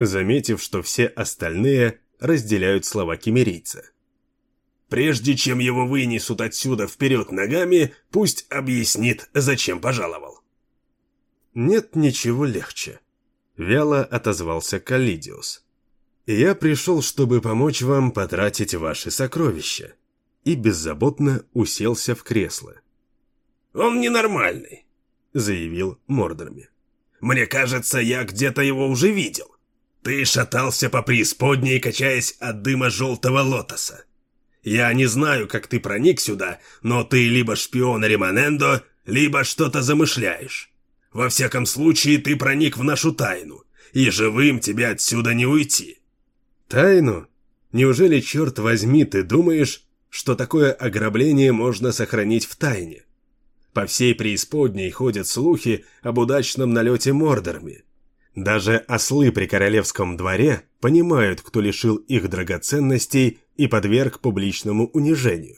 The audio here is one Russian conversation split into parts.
заметив, что все остальные разделяют слова кемерийца. «Прежде чем его вынесут отсюда вперед ногами, пусть объяснит, зачем пожаловал». «Нет ничего легче», — вяло отозвался Каллидиус. «Я пришел, чтобы помочь вам потратить ваши сокровища», и беззаботно уселся в кресло. «Он ненормальный», — заявил Мордорми. «Мне кажется, я где-то его уже видел. Ты шатался по преисподней, качаясь от дыма желтого лотоса. Я не знаю, как ты проник сюда, но ты либо шпион Римонендо, либо что-то замышляешь. Во всяком случае, ты проник в нашу тайну, и живым тебе отсюда не уйти». «Тайну? Неужели, черт возьми, ты думаешь, что такое ограбление можно сохранить в тайне? По всей преисподней ходят слухи об удачном налете Мордорми. Даже ослы при королевском дворе понимают, кто лишил их драгоценностей и подверг публичному унижению.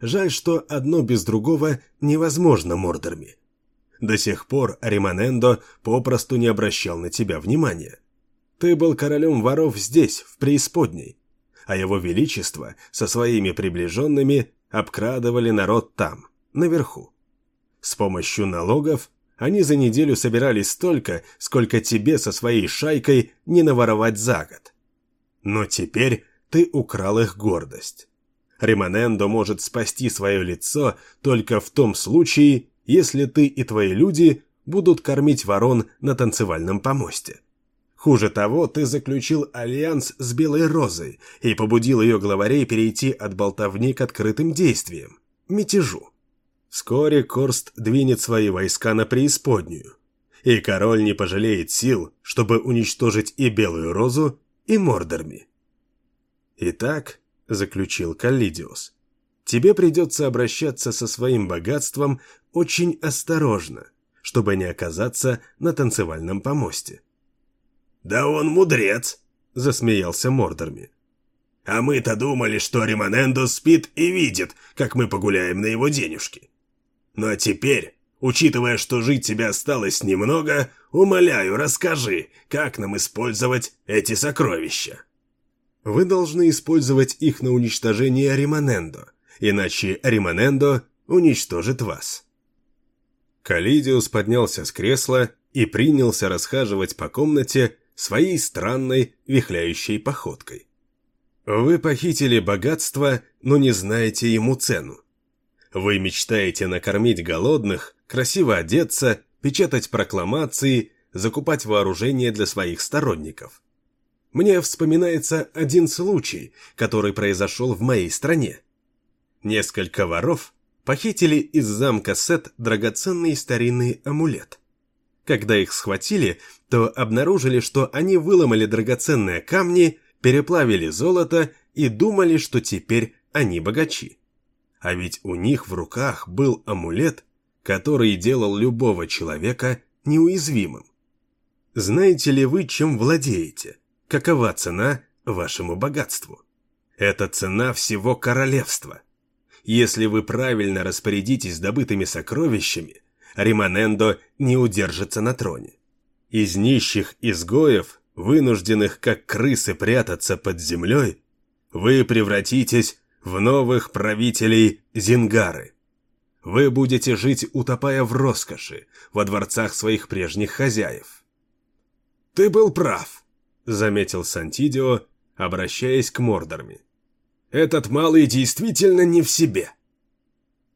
Жаль, что одно без другого невозможно Мордорми. До сих пор Римонендо попросту не обращал на тебя внимания. Ты был королем воров здесь, в преисподней, а его величество со своими приближенными обкрадывали народ там, наверху. С помощью налогов они за неделю собирали столько, сколько тебе со своей шайкой не наворовать за год. Но теперь ты украл их гордость. Римонендо может спасти свое лицо только в том случае, если ты и твои люди будут кормить ворон на танцевальном помосте. Хуже того, ты заключил альянс с Белой Розой и побудил ее главарей перейти от болтовни к открытым действиям – мятежу. Вскоре Корст двинет свои войска на преисподнюю, и король не пожалеет сил, чтобы уничтожить и Белую Розу, и Мордорми. Итак, заключил Каллидиус, тебе придется обращаться со своим богатством очень осторожно, чтобы не оказаться на танцевальном помосте. «Да он мудрец!» — засмеялся Мордорми. «А мы-то думали, что Римонендо спит и видит, как мы погуляем на его денежки. А теперь, учитывая, что жить тебе осталось немного, умоляю, расскажи, как нам использовать эти сокровища. Вы должны использовать их на уничтожение Римонендо, иначе Римонендо уничтожит вас. Калидиус поднялся с кресла и принялся расхаживать по комнате своей странной вихляющей походкой. Вы похитили богатство, но не знаете ему цену. Вы мечтаете накормить голодных, красиво одеться, печатать прокламации, закупать вооружение для своих сторонников. Мне вспоминается один случай, который произошел в моей стране. Несколько воров похитили из замка Сет драгоценный старинный амулет. Когда их схватили, то обнаружили, что они выломали драгоценные камни, переплавили золото и думали, что теперь они богачи. А ведь у них в руках был амулет, который делал любого человека неуязвимым. Знаете ли вы, чем владеете? Какова цена вашему богатству? Это цена всего королевства. Если вы правильно распорядитесь добытыми сокровищами, Римонендо не удержится на троне. Из нищих изгоев, вынужденных как крысы прятаться под землей, вы превратитесь в новых правителей Зингары. Вы будете жить, утопая в роскоши, во дворцах своих прежних хозяев. «Ты был прав», — заметил Сантидио, обращаясь к Мордорми. «Этот малый действительно не в себе.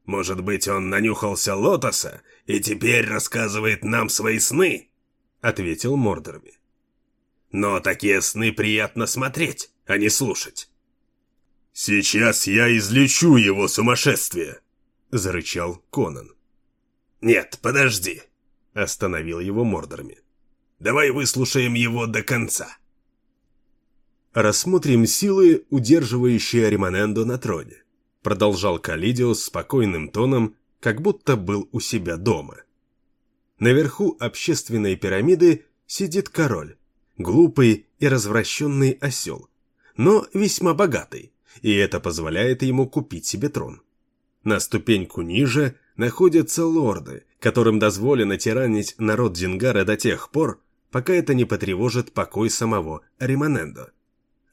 Может быть, он нанюхался лотоса и теперь рассказывает нам свои сны?» — ответил Мордорми. «Но такие сны приятно смотреть, а не слушать. «Сейчас я излечу его сумасшествие!» — зарычал Конан. «Нет, подожди!» — остановил его Мордорми. «Давай выслушаем его до конца!» «Рассмотрим силы, удерживающие Римонендо на троне», — продолжал Калидиус спокойным тоном, как будто был у себя дома. Наверху общественной пирамиды сидит король, глупый и развращенный осел, но весьма богатый, и это позволяет ему купить себе трон. На ступеньку ниже находятся лорды, которым дозволено тиранить народ Дингара до тех пор, пока это не потревожит покой самого Римонендо.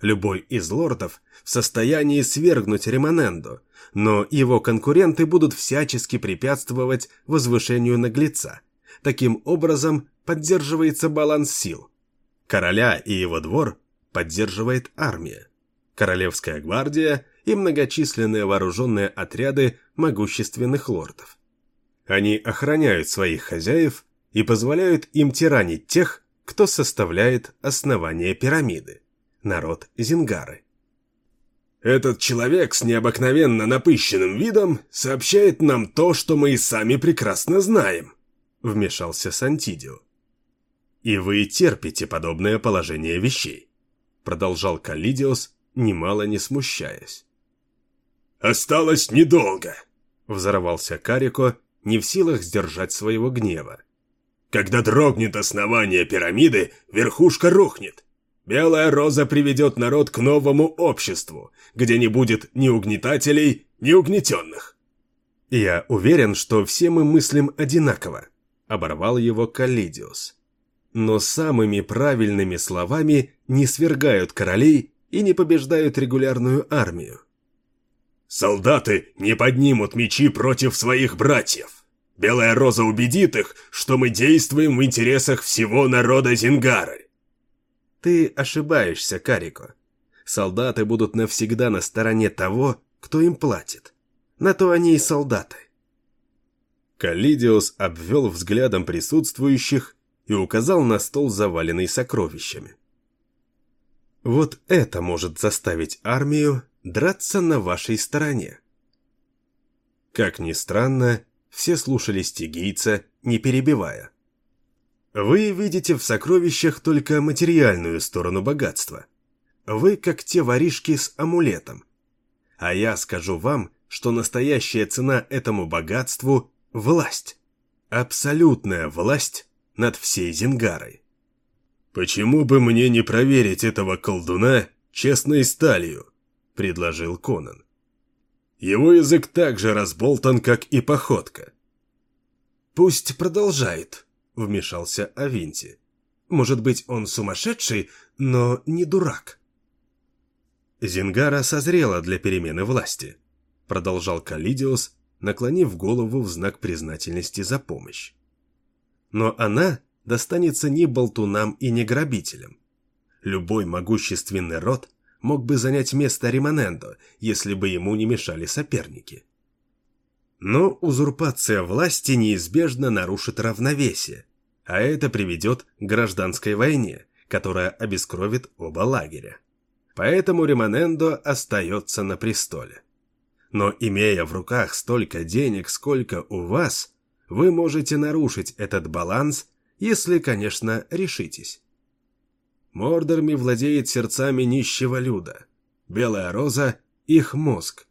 Любой из лордов в состоянии свергнуть Римонендо, но его конкуренты будут всячески препятствовать возвышению наглеца. Таким образом поддерживается баланс сил. Короля и его двор поддерживает армия. Королевская гвардия и многочисленные вооруженные отряды могущественных лордов. Они охраняют своих хозяев и позволяют им тиранить тех, кто составляет основание пирамиды – народ Зингары. Этот человек с необыкновенно напыщенным видом сообщает нам то, что мы и сами прекрасно знаем, вмешался Сантидио. И вы терпите подобное положение вещей, продолжал Калидиос, немало не смущаясь. «Осталось недолго», — взорвался Карико, не в силах сдержать своего гнева. Когда дрогнет основание пирамиды, верхушка рухнет. Белая роза приведет народ к новому обществу, где не будет ни угнетателей, ни угнетенных. «Я уверен, что все мы мыслим одинаково», — оборвал его Каллидиус. «Но самыми правильными словами не свергают королей и не побеждают регулярную армию». «Солдаты не поднимут мечи против своих братьев», Белая Роза убедит их, что мы действуем в интересах всего народа Зингары. Ты ошибаешься, Карико. Солдаты будут навсегда на стороне того, кто им платит. На то они и солдаты. Калидиус обвел взглядом присутствующих и указал на стол, заваленный сокровищами. Вот это может заставить армию драться на вашей стороне. Как ни странно, все слушали стигийца, не перебивая. Вы видите в сокровищах только материальную сторону богатства. Вы как те воришки с амулетом. А я скажу вам, что настоящая цена этому богатству – власть. Абсолютная власть над всей Зингарой. «Почему бы мне не проверить этого колдуна честной сталью?» – предложил Конан. Его язык так же разболтан, как и походка. «Пусть продолжает», — вмешался Авинти. «Может быть, он сумасшедший, но не дурак». «Зингара созрела для перемены власти», — продолжал Калидиус, наклонив голову в знак признательности за помощь. «Но она достанется не болтунам и не грабителям. Любой могущественный род мог бы занять место Римонендо, если бы ему не мешали соперники. Но узурпация власти неизбежно нарушит равновесие, а это приведет к гражданской войне, которая обескровит оба лагеря. Поэтому Римонендо остается на престоле. Но имея в руках столько денег, сколько у вас, вы можете нарушить этот баланс, если, конечно, решитесь. Мордорми владеет сердцами нищего люда. Белая роза – их мозг.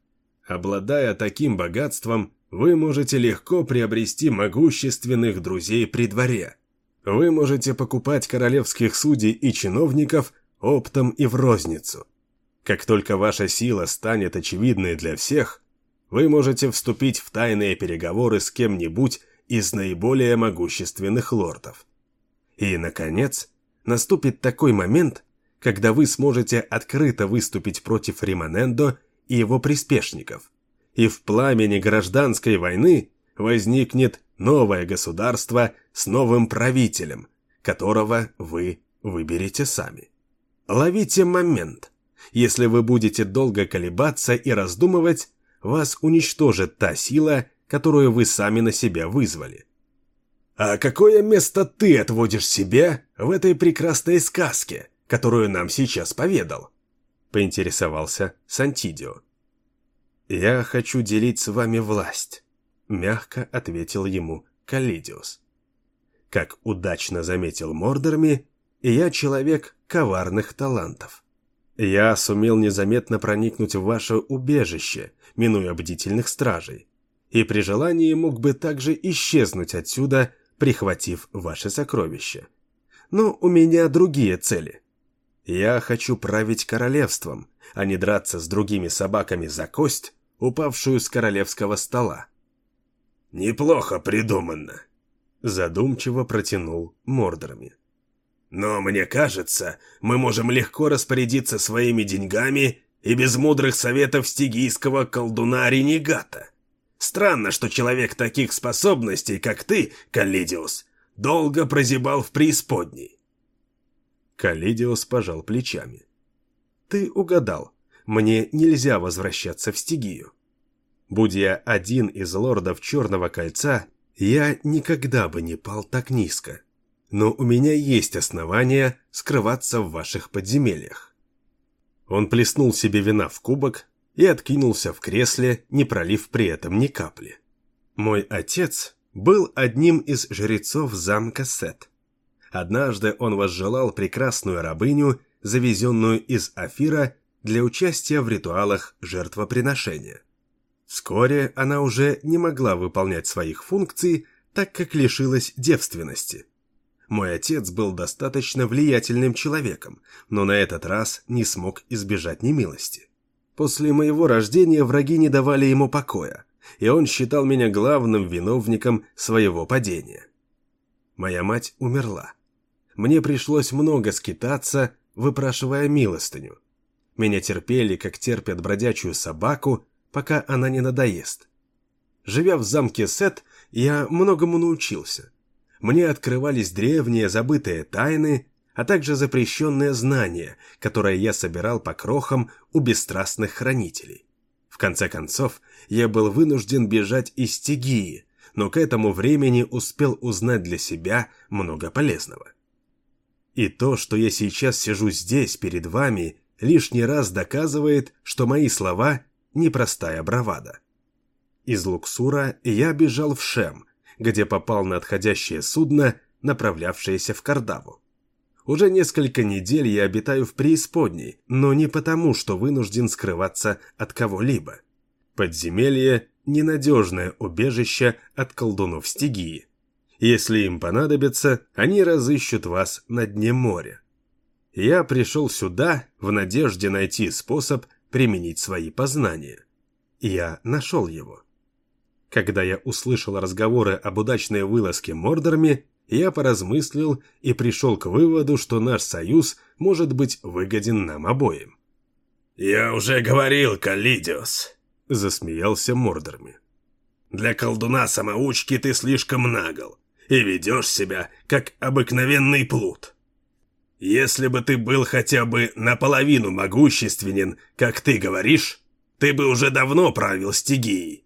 Обладая таким богатством, вы можете легко приобрести могущественных друзей при дворе. Вы можете покупать королевских судей и чиновников оптом и в розницу. Как только ваша сила станет очевидной для всех, вы можете вступить в тайные переговоры с кем-нибудь из наиболее могущественных лордов. И, наконец, наступит такой момент, когда вы сможете открыто выступить против Римонендо и его приспешников, и в пламени гражданской войны возникнет новое государство с новым правителем, которого вы выберете сами. Ловите момент. Если вы будете долго колебаться и раздумывать, вас уничтожит та сила, которую вы сами на себя вызвали. «А какое место ты отводишь себе в этой прекрасной сказке, которую нам сейчас поведал?» — поинтересовался Сантидио. «Я хочу делить с вами власть», — мягко ответил ему Калидиус. Как удачно заметил Мордорми, я человек коварных талантов. Я сумел незаметно проникнуть в ваше убежище, минуя бдительных стражей, и при желании мог бы также исчезнуть отсюда, прихватив ваши сокровища. Но у меня другие цели. Я хочу править королевством, а не драться с другими собаками за кость, упавшую с королевского стола. «Неплохо придумано», — задумчиво протянул Мордорами. Но мне кажется, мы можем легко распорядиться своими деньгами и без мудрых советов стигийского колдуна-ренегата. Странно, что человек таких способностей, как ты, Каллидиус, долго прозябал в преисподней. Каллидиус пожал плечами. Ты угадал. Мне нельзя возвращаться в Стигию. Будь я один из лордов Черного Кольца, я никогда бы не пал так низко. Но у меня есть основания скрываться в ваших подземельях. Он плеснул себе вина в кубок и откинулся в кресле, не пролив при этом ни капли. Мой отец был одним из жрецов замка Сет. Однажды он возжелал прекрасную рабыню, завезенную из Афира для участия в ритуалах жертвоприношения. Вскоре она уже не могла выполнять своих функций, так как лишилась девственности. Мой отец был достаточно влиятельным человеком, но на этот раз не смог избежать немилости. После моего рождения враги не давали ему покоя, и он считал меня главным виновником своего падения. Моя мать умерла. Мне пришлось много скитаться, выпрашивая милостыню. Меня терпели, как терпят бродячую собаку, пока она не надоест. Живя в замке Сет, я многому научился. Мне открывались древние забытые тайны, а также запрещенные знания, которые я собирал по крохам у бесстрастных хранителей. В конце концов, я был вынужден бежать из Тигии, но к этому времени успел узнать для себя много полезного. И то, что я сейчас сижу здесь перед вами, лишний раз доказывает, что мои слова непростая бравада. Из Луксура я бежал в Шем, где попал на отходящее судно, направлявшееся в Кардаву. Уже несколько недель я обитаю в преисподней, но не потому, что вынужден скрываться от кого-либо. Подземелье – ненадежное убежище от колдунов стигии. Если им понадобится, они разыщут вас на дне моря. Я пришел сюда в надежде найти способ применить свои познания. Я нашел его. Когда я услышал разговоры об удачной вылазке Мордорами, я поразмыслил и пришел к выводу, что наш союз может быть выгоден нам обоим. «Я уже говорил, Калидиус», — засмеялся Мордорами. «Для колдуна-самоучки ты слишком нагл и ведешь себя, как обыкновенный плут. Если бы ты был хотя бы наполовину могущественен, как ты говоришь, ты бы уже давно правил стигией.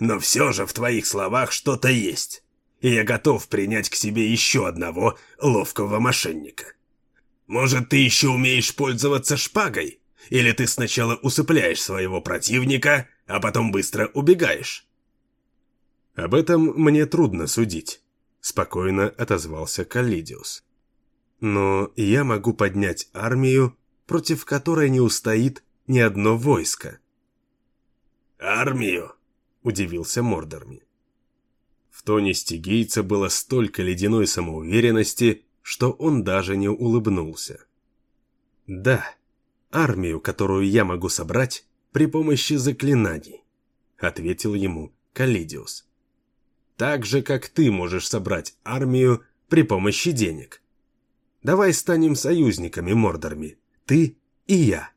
Но все же в твоих словах что-то есть, и я готов принять к себе еще одного ловкого мошенника. Может, ты еще умеешь пользоваться шпагой? Или ты сначала усыпляешь своего противника, а потом быстро убегаешь? Об этом мне трудно судить, спокойно отозвался Каллидиус но я могу поднять армию, против которой не устоит ни одно войско. «Армию?» – удивился Мордорми. В тоне стигийца было столько ледяной самоуверенности, что он даже не улыбнулся. «Да, армию, которую я могу собрать при помощи заклинаний», — ответил ему Калидиус. «Так же, как ты можешь собрать армию при помощи денег». Давай станем союзниками, Мордорми. Ты и я.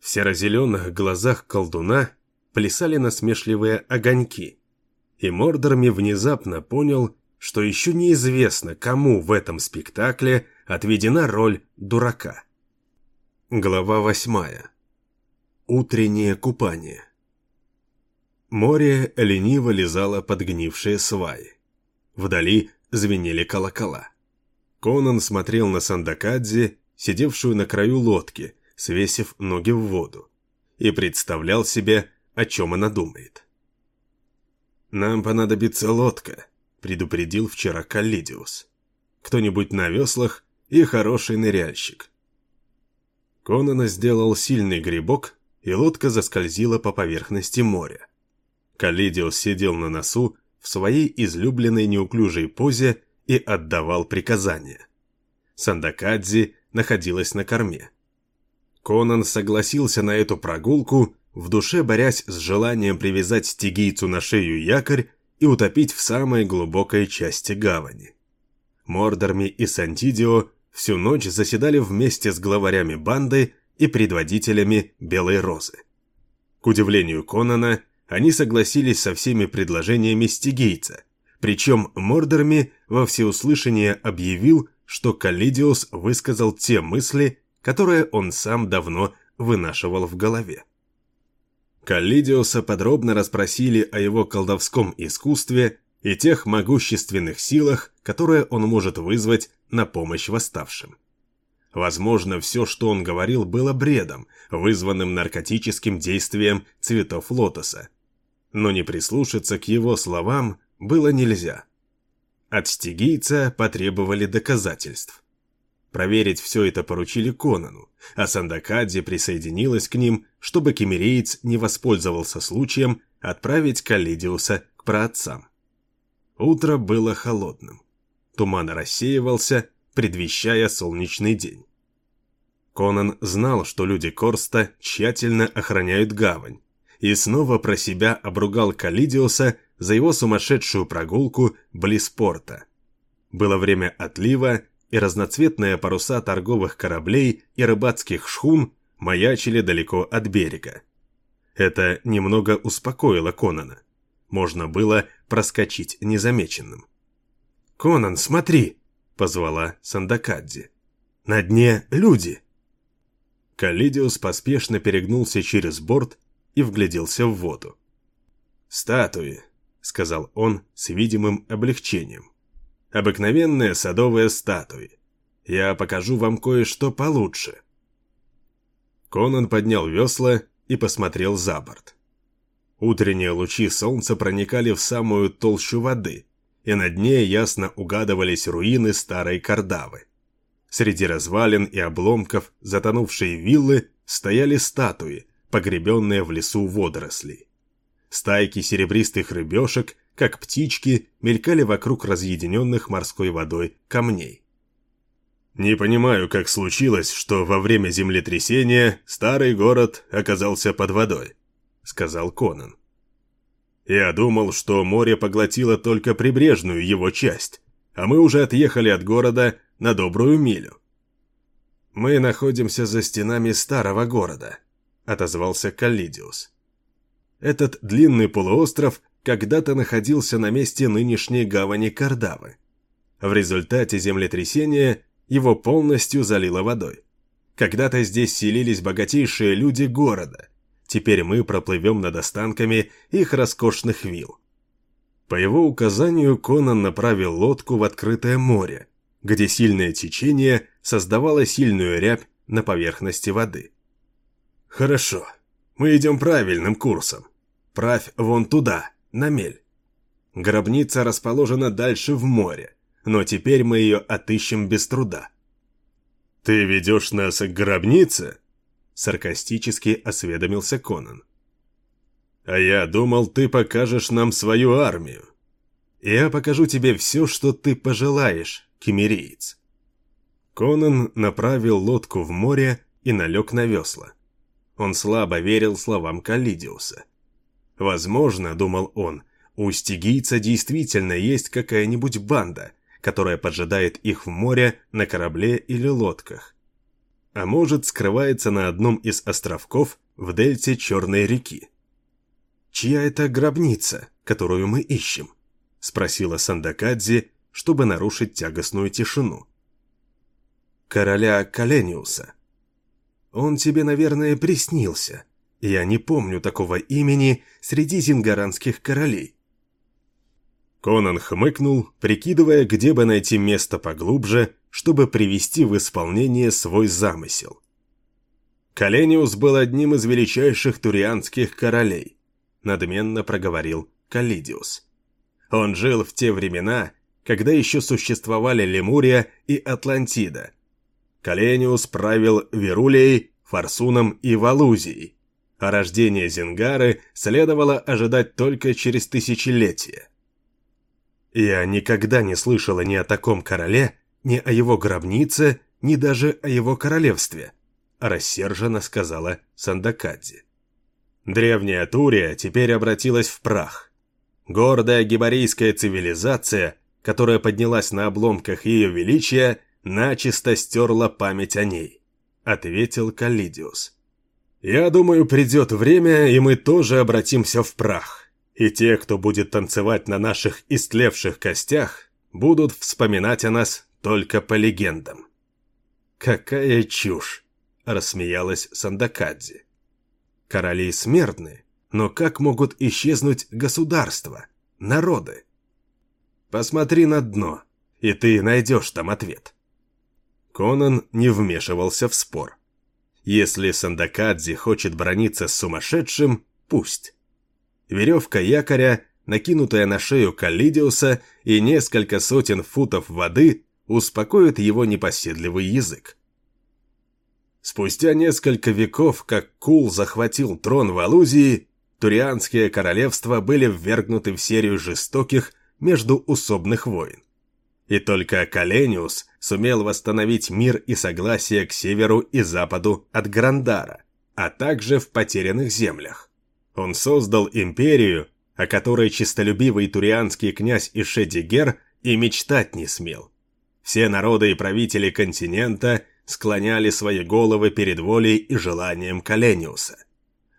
В серо-зеленых глазах колдуна плясали насмешливые огоньки. И Мордорми внезапно понял, что еще неизвестно, кому в этом спектакле отведена роль дурака. Глава восьмая. Утреннее купание. Море лениво лизало подгнившие сваи. Вдали звенели колокола. Конан смотрел на Сандакадзе, сидевшую на краю лодки, свесив ноги в воду, и представлял себе, о чем она думает. «Нам понадобится лодка», — предупредил вчера Каллидиус. «Кто-нибудь на веслах и хороший ныряльщик». Конана сделал сильный грибок, и лодка заскользила по поверхности моря. Каллидиус сидел на носу в своей излюбленной неуклюжей позе и отдавал приказания. Сандакадзи находилась на корме. Конан согласился на эту прогулку, в душе борясь с желанием привязать стигийцу на шею якорь и утопить в самой глубокой части гавани. Мордорми и Сантидио всю ночь заседали вместе с главарями банды и предводителями Белой Розы. К удивлению Конана, они согласились со всеми предложениями стигийца, причем Мордорми во всеуслышание объявил, что Каллидиус высказал те мысли, которые он сам давно вынашивал в голове. Каллидиуса подробно расспросили о его колдовском искусстве и тех могущественных силах, которые он может вызвать на помощь восставшим. Возможно, все, что он говорил, было бредом, вызванным наркотическим действием цветов лотоса. Но не прислушаться к его словам было нельзя. От стигийца потребовали доказательств. Проверить все это поручили Конану, а Сандакадзе присоединилась к ним, чтобы кемереец не воспользовался случаем отправить Калидиуса к праотцам. Утро было холодным. Туман рассеивался, предвещая солнечный день. Конан знал, что люди Корста тщательно охраняют гавань, и снова про себя обругал Калидиуса за его сумасшедшую прогулку близ порта. Было время отлива, и разноцветные паруса торговых кораблей и рыбацких шхун маячили далеко от берега. Это немного успокоило Конана. Можно было проскочить незамеченным. «Конан, смотри!» — позвала Сандакадзи. «На дне люди!» Калидиус поспешно перегнулся через борт и вгляделся в воду. «Статуи», — сказал он с видимым облегчением. «Обыкновенные садовые статуи. Я покажу вам кое-что получше». Конан поднял весла и посмотрел за борт. Утренние лучи солнца проникали в самую толщу воды, и на дне ясно угадывались руины старой Кардавы. Среди развалин и обломков затонувшей виллы стояли статуи, погребенные в лесу водорослей. Стайки серебристых рыбешек, как птички, мелькали вокруг разъединенных морской водой камней. Не понимаю, как случилось, что во время землетрясения старый город оказался под водой, сказал Конан. Я думал, что море поглотило только прибрежную его часть, а мы уже отъехали от города на добрую милю. «Мы находимся за стенами старого города», — отозвался Каллидиус. Этот длинный полуостров когда-то находился на месте нынешней гавани Кардавы. В результате землетрясения его полностью залило водой. Когда-то здесь селились богатейшие люди города. Теперь мы проплывем над останками их роскошных вилл. По его указанию Конан направил лодку в открытое море, где сильное течение создавало сильную рябь на поверхности воды. «Хорошо, мы идем правильным курсом. Правь вон туда, на мель. Гробница расположена дальше в море, но теперь мы ее отыщем без труда». «Ты ведешь нас к гробнице?» Саркастически осведомился Конан. «А я думал, ты покажешь нам свою армию». «Я покажу тебе все, что ты пожелаешь, кемериец». Конан направил лодку в море и налег на весла. Он слабо верил словам Калидиуса. Возможно, думал он, у стигийца действительно есть какая-нибудь банда, которая поджидает их в море на корабле или лодках. А может, скрывается на одном из островков в дельте Черной реки. «Чья это гробница, которую мы ищем?» — спросила Сандакадзи, чтобы нарушить тягостную тишину. «Короля Калениуса. Он тебе, наверное, приснился. Я не помню такого имени среди зингаранских королей». Конан хмыкнул, прикидывая, где бы найти место поглубже, чтобы привести в исполнение свой замысел. Калениус был одним из величайших турианских королей, надменно проговорил Калидиус. Он жил в те времена, когда еще существовали Лемурия и Атлантида. Калениус правил Верулией, Фарсуном и Валузией, а рождение Зингары следовало ожидать только через тысячелетия. Я никогда не слышала ни о таком короле, ни о его гробнице, ни даже о его королевстве, рассерженно сказала Сандакадзи. Древняя Турия теперь обратилась в прах. Гордая гибарийская цивилизация которая поднялась на обломках ее величия, начисто стерла память о ней», — ответил Каллидиус. «Я думаю, придет время, и мы тоже обратимся в прах, и те, кто будет танцевать на наших истлевших костях, будут вспоминать о нас только по легендам». «Какая чушь!» — рассмеялась Сандакадзи. «Короли смертны, но как могут исчезнуть государства, народы?» «Посмотри на дно, и ты найдешь там ответ». Конан не вмешивался в спор. Если Сандакадзи хочет брониться с сумасшедшим, пусть. Веревка якоря, накинутая на шею Каллидиуса и несколько сотен футов воды успокоит его непоседливый язык. Спустя несколько веков, как Кул захватил трон в Алузии, Турианские королевства были ввергнуты в серию жестоких междуусобных войн. И только Калениус сумел восстановить мир и согласие к северу и западу от Грандара, а также в потерянных землях. Он создал империю, о которой чистолюбивый турианский князь Ишедигер и мечтать не смел. Все народы и правители континента склоняли свои головы перед волей и желанием Калениуса.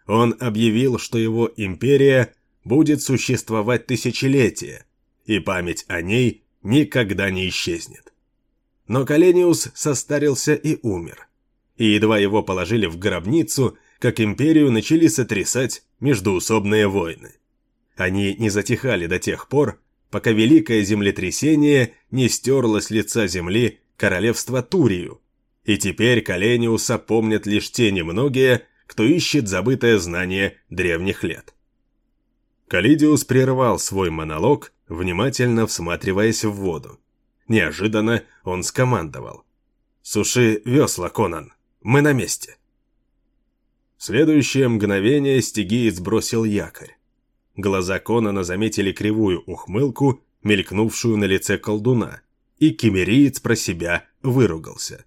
Он объявил, что его империя будет существовать тысячелетия, и память о ней никогда не исчезнет. Но Калениус состарился и умер, и едва его положили в гробницу, как империю начали сотрясать междуусобные войны. Они не затихали до тех пор, пока великое землетрясение не стерло с лица земли королевство Турию, и теперь Калениуса помнят лишь те немногие, кто ищет забытое знание древних лет. Калидиус прервал свой монолог, внимательно всматриваясь в воду. Неожиданно он скомандовал. «Суши весла, Конан, мы на месте». Следующее мгновение стигиец бросил якорь. Глаза Конана заметили кривую ухмылку, мелькнувшую на лице колдуна, и кемериец про себя выругался.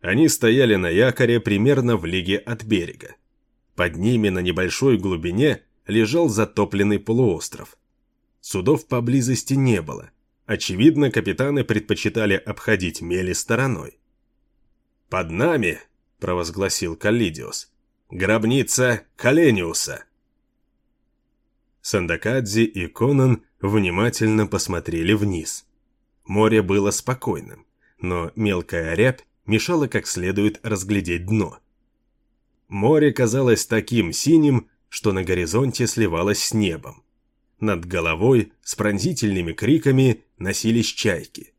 Они стояли на якоре примерно в лиге от берега. Под ними на небольшой глубине лежал затопленный полуостров. Судов поблизости не было. Очевидно, капитаны предпочитали обходить мели стороной. «Под нами», — провозгласил Каллидиус, — «гробница Калениуса». Сандакадзи и Конан внимательно посмотрели вниз. Море было спокойным, но мелкая рябь мешало как следует разглядеть дно. Море казалось таким синим, что на горизонте сливалось с небом. Над головой с пронзительными криками носились чайки.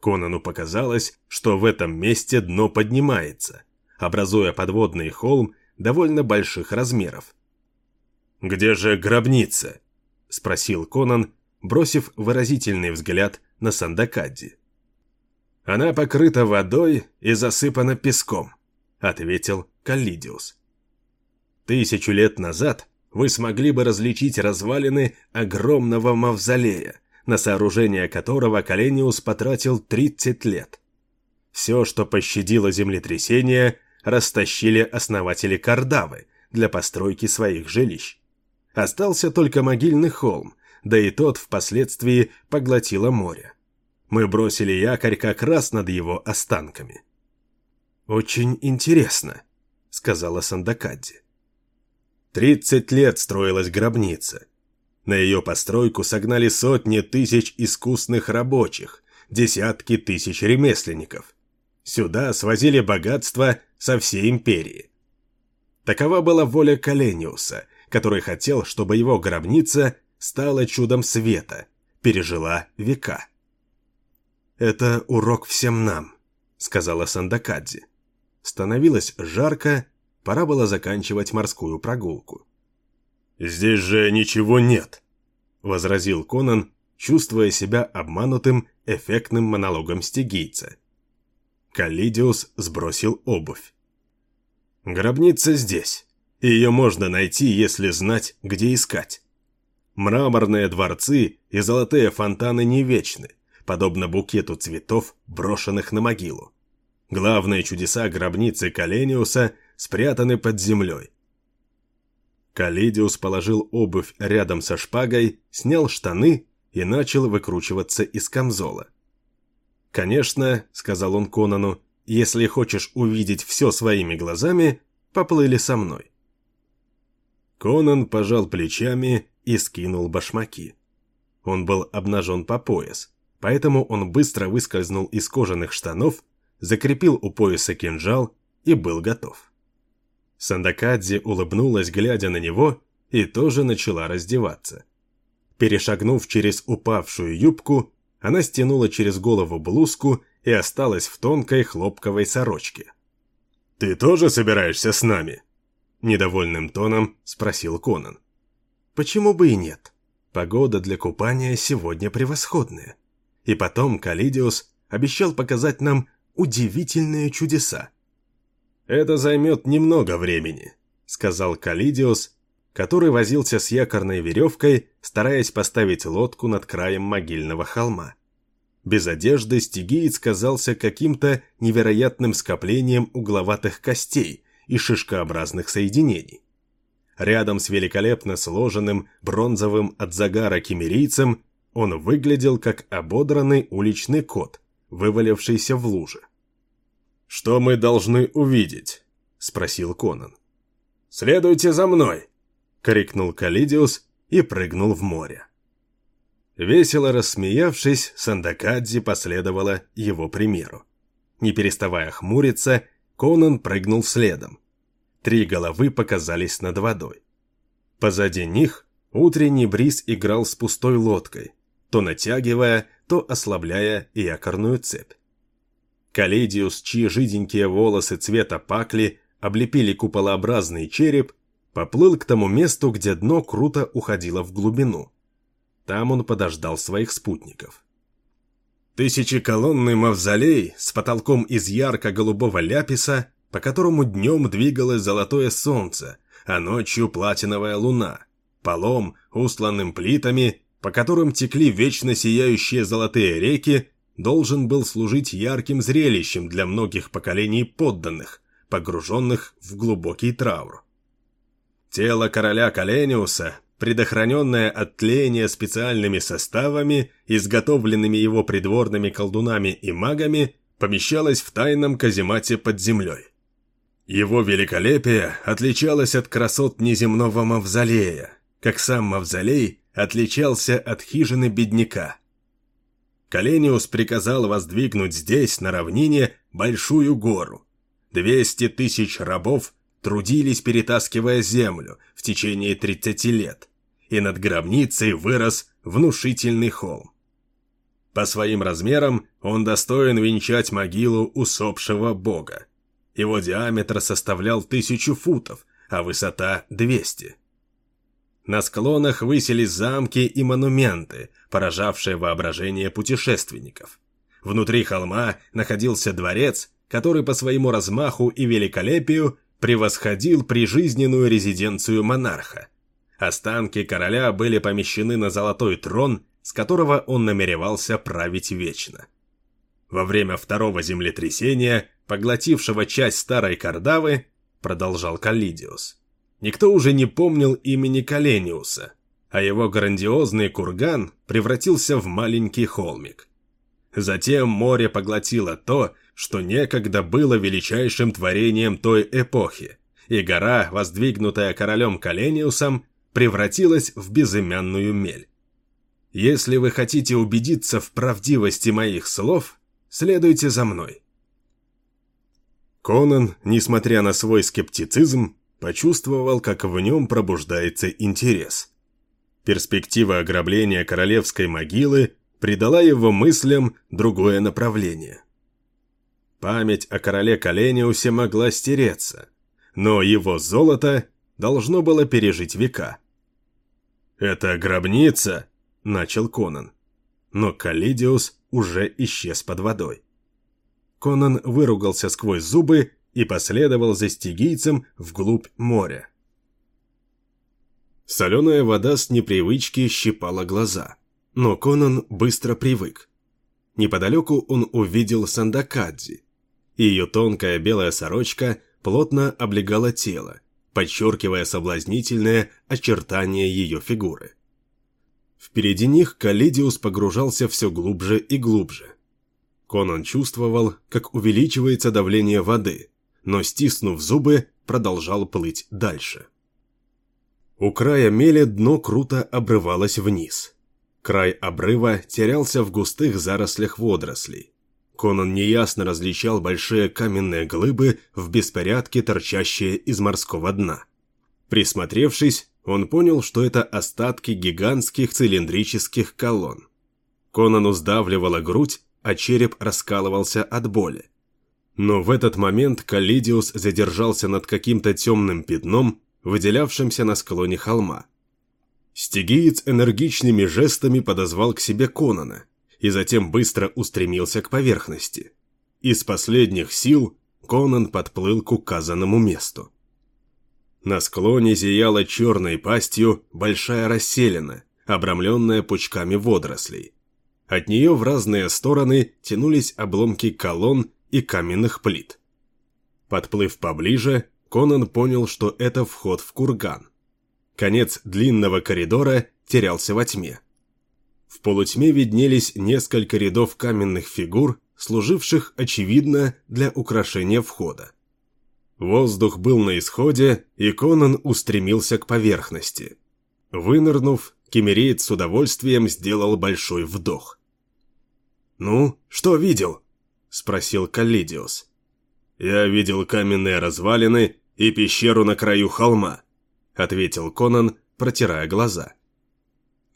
Конану показалось, что в этом месте дно поднимается, образуя подводный холм довольно больших размеров. «Где же гробница?» – спросил Конан, бросив выразительный взгляд на Сандакадди. «Она покрыта водой и засыпана песком», — ответил Каллидиус. «Тысячу лет назад вы смогли бы различить развалины огромного мавзолея, на сооружение которого Калениус потратил 30 лет. Все, что пощадило землетрясение, растащили основатели Кардавы для постройки своих жилищ. Остался только могильный холм, да и тот впоследствии поглотило море. Мы бросили якорь как раз над его останками. «Очень интересно», — сказала Сандакадди. Тридцать лет строилась гробница. На ее постройку согнали сотни тысяч искусных рабочих, десятки тысяч ремесленников. Сюда свозили богатство со всей империи. Такова была воля Калениуса, который хотел, чтобы его гробница стала чудом света, пережила века. «Это урок всем нам», — сказала Сандакадзи. Становилось жарко, пора было заканчивать морскую прогулку. «Здесь же ничего нет», — возразил Конан, чувствуя себя обманутым эффектным монологом стигийца. Калидиус сбросил обувь. «Гробница здесь. Ее можно найти, если знать, где искать. Мраморные дворцы и золотые фонтаны не вечны подобно букету цветов, брошенных на могилу. Главные чудеса гробницы Калениуса спрятаны под землей. Калидиус положил обувь рядом со шпагой, снял штаны и начал выкручиваться из камзола. «Конечно», — сказал он Конану, — «если хочешь увидеть все своими глазами, поплыли со мной». Конан пожал плечами и скинул башмаки. Он был обнажен по пояс, поэтому он быстро выскользнул из кожаных штанов, закрепил у пояса кинжал и был готов. Сандакадзе улыбнулась, глядя на него, и тоже начала раздеваться. Перешагнув через упавшую юбку, она стянула через голову блузку и осталась в тонкой хлопковой сорочке. «Ты тоже собираешься с нами?» Недовольным тоном спросил Конан. «Почему бы и нет? Погода для купания сегодня превосходная. И потом Калидиус обещал показать нам удивительные чудеса». «Это займет немного времени», — сказал Калидиус, который возился с якорной веревкой, стараясь поставить лодку над краем могильного холма. Без одежды стигиец казался каким-то невероятным скоплением угловатых костей и шишкообразных соединений. Рядом с великолепно сложенным бронзовым от загара кемерийцем он выглядел как ободранный уличный кот, вывалившийся в луже. «Что мы должны увидеть?» – спросил Конан. «Следуйте за мной!» — крикнул Калидиус и прыгнул в море. Весело рассмеявшись, Сандакадзи последовала его примеру. Не переставая хмуриться, Конан прыгнул следом. Три головы показались над водой. Позади них утренний бриз играл с пустой лодкой, то натягивая, то ослабляя якорную цепь. Калидиус, чьи жиденькие волосы цвета пакли облепили куполообразный череп, поплыл к тому месту, где дно круто уходило в глубину. Там он подождал своих спутников. Тысячеколонный мавзолей с потолком из ярко-голубого ляписа, по которому днем двигалось золотое солнце, а ночью платиновая луна, полом, устланным плитами, по которым текли вечно сияющие золотые реки, должен был служить ярким зрелищем для многих поколений подданных, погруженных в глубокий траур. Тело короля Калениуса, предохраненное от тления специальными составами, изготовленными его придворными колдунами и магами, помещалось в тайном каземате под землей. Его великолепие отличалось от красот неземного мавзолея, как сам мавзолей отличался от хижины бедняка. Калениус приказал воздвигнуть здесь, на равнине, большую гору. Двести тысяч рабов трудились, перетаскивая землю в течение 30 лет, и над гробницей вырос внушительный холм. По своим размерам он достоин венчать могилу усопшего бога. Его диаметр составлял тысячу футов, а высота – 200. На склонах высились замки и монументы, поражавшие воображение путешественников. Внутри холма находился дворец, который по своему размаху и великолепию превосходил прижизненную резиденцию монарха. Останки короля были помещены на золотой трон, с которого он намеревался править вечно. Во время второго землетрясения, поглотившего часть старой Кардавы, продолжал Каллидиус, никто уже не помнил имени Калениуса, а его грандиозный курган превратился в маленький холмик. Затем море поглотило то, что некогда было величайшим творением той эпохи, и гора, воздвигнутая королем Калениусом, превратилась в безымянную мель. Если вы хотите убедиться в правдивости моих слов, следуйте за мной. Конан, несмотря на свой скептицизм, почувствовал, как в нем пробуждается интерес. Перспектива ограбления королевской могилы придала его мыслям другое направление. Память о короле Калениусе могла стереться, но его золото должно было пережить века. «Это гробница?» – начал Конан. Но Калидиус уже исчез под водой. Конан выругался сквозь зубы и последовал за стигийцем вглубь моря. Соленая вода с непривычки щипала глаза, но Конан быстро привык. Неподалеку он увидел Сандакадзи, ее тонкая белая сорочка плотно облегала тело, подчеркивая соблазнительное очертание ее фигуры. Впереди них Калидиус погружался все глубже и глубже. Конан чувствовал, как увеличивается давление воды, но, стиснув зубы, продолжал плыть дальше. У края мели дно круто обрывалось вниз. Край обрыва терялся в густых зарослях водорослей. Конан неясно различал большие каменные глыбы в беспорядке, торчащие из морского дна. Присмотревшись, он понял, что это остатки гигантских цилиндрических колонн. Конану сдавливала грудь, а череп раскалывался от боли. Но в этот момент Калидиус задержался над каким-то темным пятном, выделявшимся на склоне холма. Стигиец энергичными жестами подозвал к себе Конана и затем быстро устремился к поверхности. Из последних сил Конан подплыл к указанному месту. На склоне зияла черной пастью большая расселена, обрамленная пучками водорослей. От нее в разные стороны тянулись обломки колонн и каменных плит. Подплыв поближе, Конан понял, что это вход в курган. Конец длинного коридора терялся во тьме. В полутьме виднелись несколько рядов каменных фигур, служивших, очевидно, для украшения входа. Воздух был на исходе, и Конан устремился к поверхности. Вынырнув, Кемереец с удовольствием сделал большой вдох. «Ну, что видел?» – спросил Каллидиус. «Я видел каменные развалины и пещеру на краю холма», – ответил Конан, протирая глаза.